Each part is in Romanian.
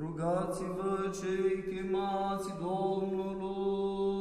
Rugați-vă cei chemați Domnului.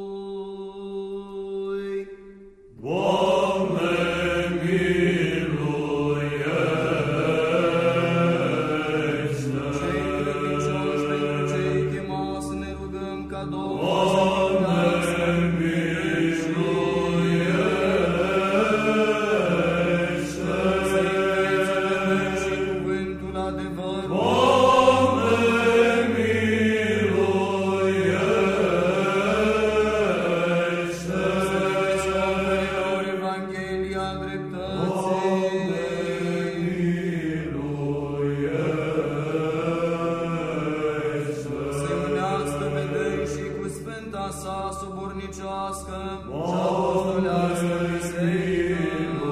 Sa subornicească și apostolească biserică.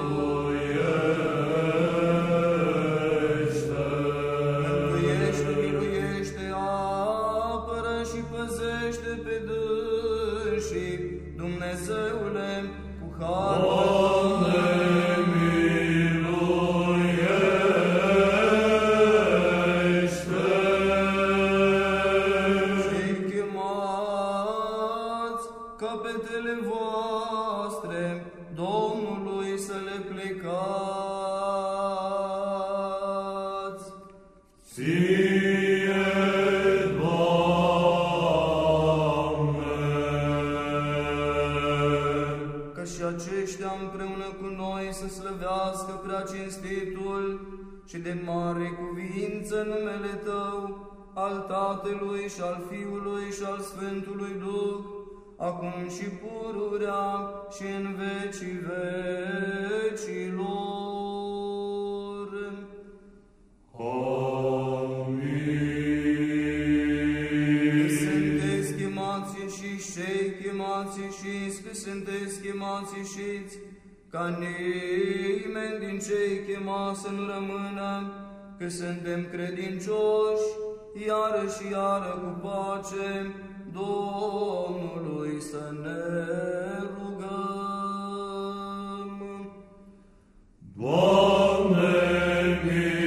Mântuiește, miluiește, apără și păzește pe dânsii, Dumnezeule, cu harul capetele voastre Domnului să le plecați. Ție, Doamne! Că și aceștia împreună cu noi să slăvească prea cinstitul și de mare cuvință numele Tău, al Tatălui și al Fiului și al Sfântului Duh, acum și pururea și în vecii vecilor. Că sunteți chemați și cei chemați și că sunteți chemați ieșiți, ca nimeni din cei chemați să nu rămână, că suntem credincioși, iară și iară cu pace, Domnului să ne rugăm. Doamne, miluiește!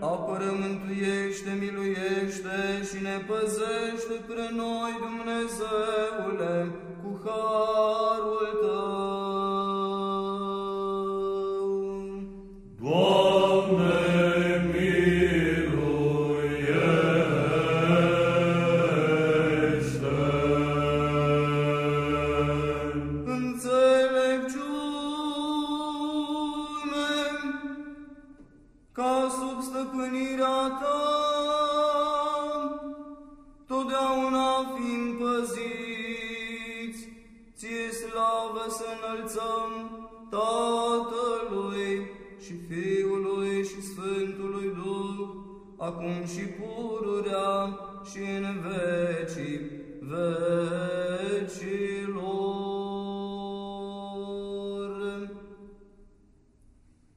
Apără, mântuiește, miluiește și ne păzește pre noi, Dumnezeule, cu harul totdeauna fiind păziți, ție slavă să înălțăm Tatălui și Fiului și Sfântului Duh, acum și pururea și în vecii vecii.